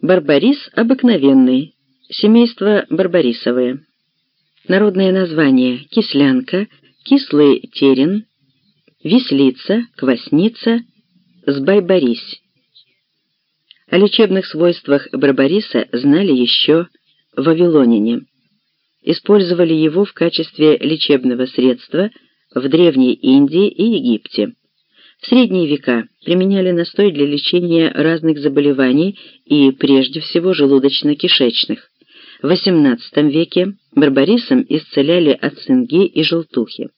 Барбарис обыкновенный, семейство барбарисовые. Народное название – кислянка, кислый терен, веслица, квасница, сбайбарись. О лечебных свойствах барбариса знали еще вавилоняне. Использовали его в качестве лечебного средства в Древней Индии и Египте. В средние века применяли настой для лечения разных заболеваний и, прежде всего, желудочно-кишечных. В XVIII веке барбарисом исцеляли от цинги и желтухи.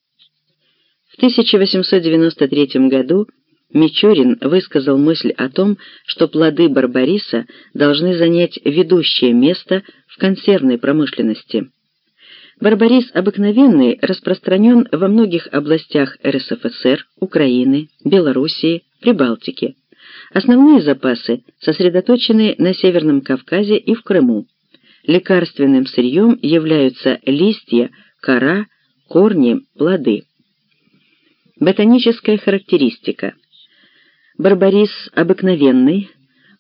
В 1893 году Мичурин высказал мысль о том, что плоды барбариса должны занять ведущее место в консервной промышленности. Барбарис обыкновенный распространен во многих областях РСФСР, Украины, Белоруссии, Прибалтики. Основные запасы сосредоточены на Северном Кавказе и в Крыму. Лекарственным сырьем являются листья, кора, корни, плоды. Ботаническая характеристика. Барбарис обыкновенный,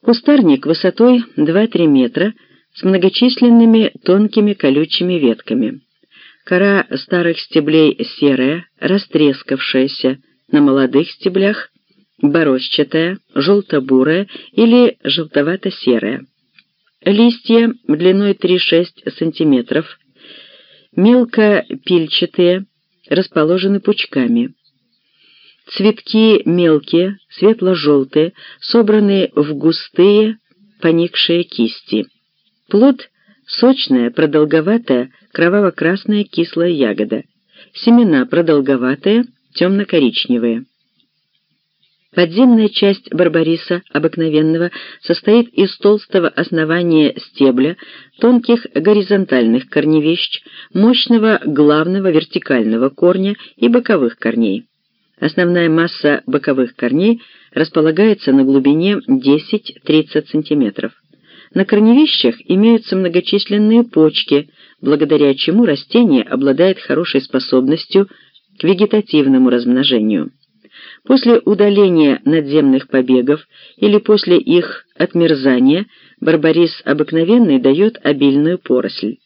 кустарник высотой 2-3 метра с многочисленными тонкими колючими ветками. Кора старых стеблей серая, растрескавшаяся, на молодых стеблях борозчатая, желто-бурая или желтовато-серая. Листья длиной 3-6 см, мелко пильчатые, расположены пучками. Цветки мелкие, светло-желтые, собраны в густые, поникшие кисти. Плод – сочная, продолговатая, кроваво-красная кислая ягода. Семена продолговатые, темно-коричневые. Подземная часть барбариса обыкновенного состоит из толстого основания стебля, тонких горизонтальных корневищ, мощного главного вертикального корня и боковых корней. Основная масса боковых корней располагается на глубине 10-30 см. На корневищах имеются многочисленные почки, благодаря чему растение обладает хорошей способностью к вегетативному размножению. После удаления надземных побегов или после их отмерзания барбарис обыкновенный дает обильную поросль.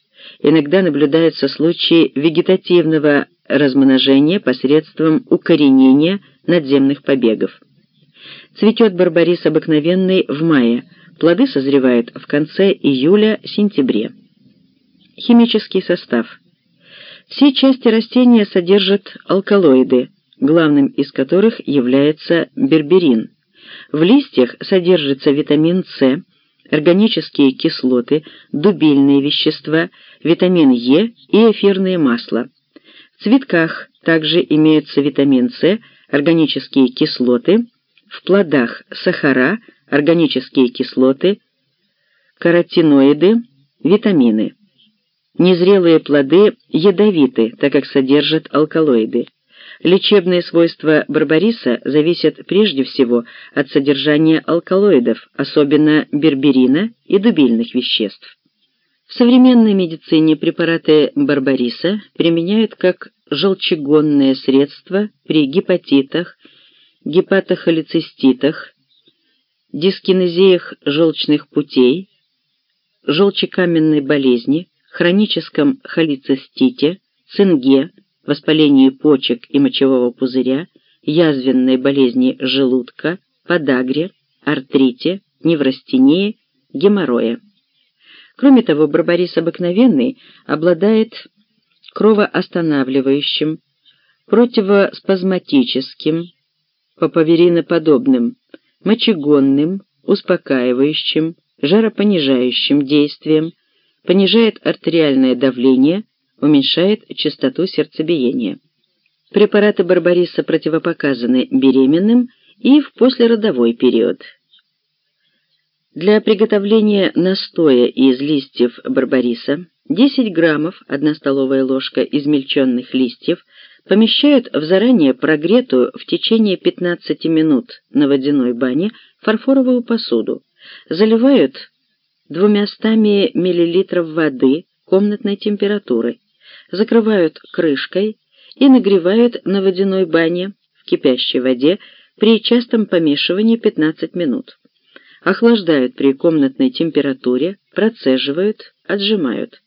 Иногда наблюдаются случаи вегетативного размножения посредством укоренения надземных побегов. Цветет барбарис обыкновенный в мае, плоды созревают в конце июля-сентябре. Химический состав. Все части растения содержат алкалоиды, главным из которых является берберин. В листьях содержится витамин С, органические кислоты, дубильные вещества, витамин Е и эфирные масла. В цветках также имеются витамин С, органические кислоты, в плодах сахара, органические кислоты, каротиноиды, витамины. Незрелые плоды ядовиты, так как содержат алкалоиды. Лечебные свойства барбариса зависят прежде всего от содержания алкалоидов, особенно берберина и дубильных веществ. В современной медицине препараты барбариса применяют как желчегонное средство при гепатитах, гепатохолециститах, дискинезиях желчных путей, желчекаменной болезни, хроническом холецистите, цинге, воспалении почек и мочевого пузыря, язвенной болезни желудка, подагре, артрите, неврастении, геморрое. Кроме того, барбарис обыкновенный обладает кровоостанавливающим, противоспазматическим, папавериноподобным, мочегонным, успокаивающим, жаропонижающим действием, понижает артериальное давление, уменьшает частоту сердцебиения. Препараты барбариса противопоказаны беременным и в послеродовой период. Для приготовления настоя из листьев барбариса 10 граммов, 1 столовая ложка измельченных листьев, помещают в заранее прогретую в течение 15 минут на водяной бане фарфоровую посуду, заливают 200 мл воды комнатной температуры закрывают крышкой и нагревают на водяной бане в кипящей воде при частом помешивании 15 минут. охлаждают при комнатной температуре, процеживают, отжимают.